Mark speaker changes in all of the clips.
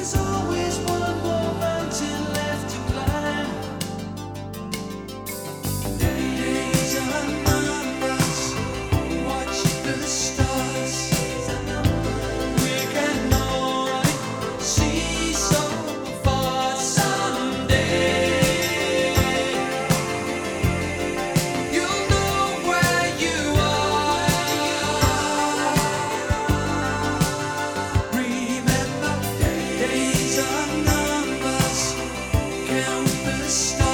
Speaker 1: always Count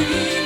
Speaker 1: You.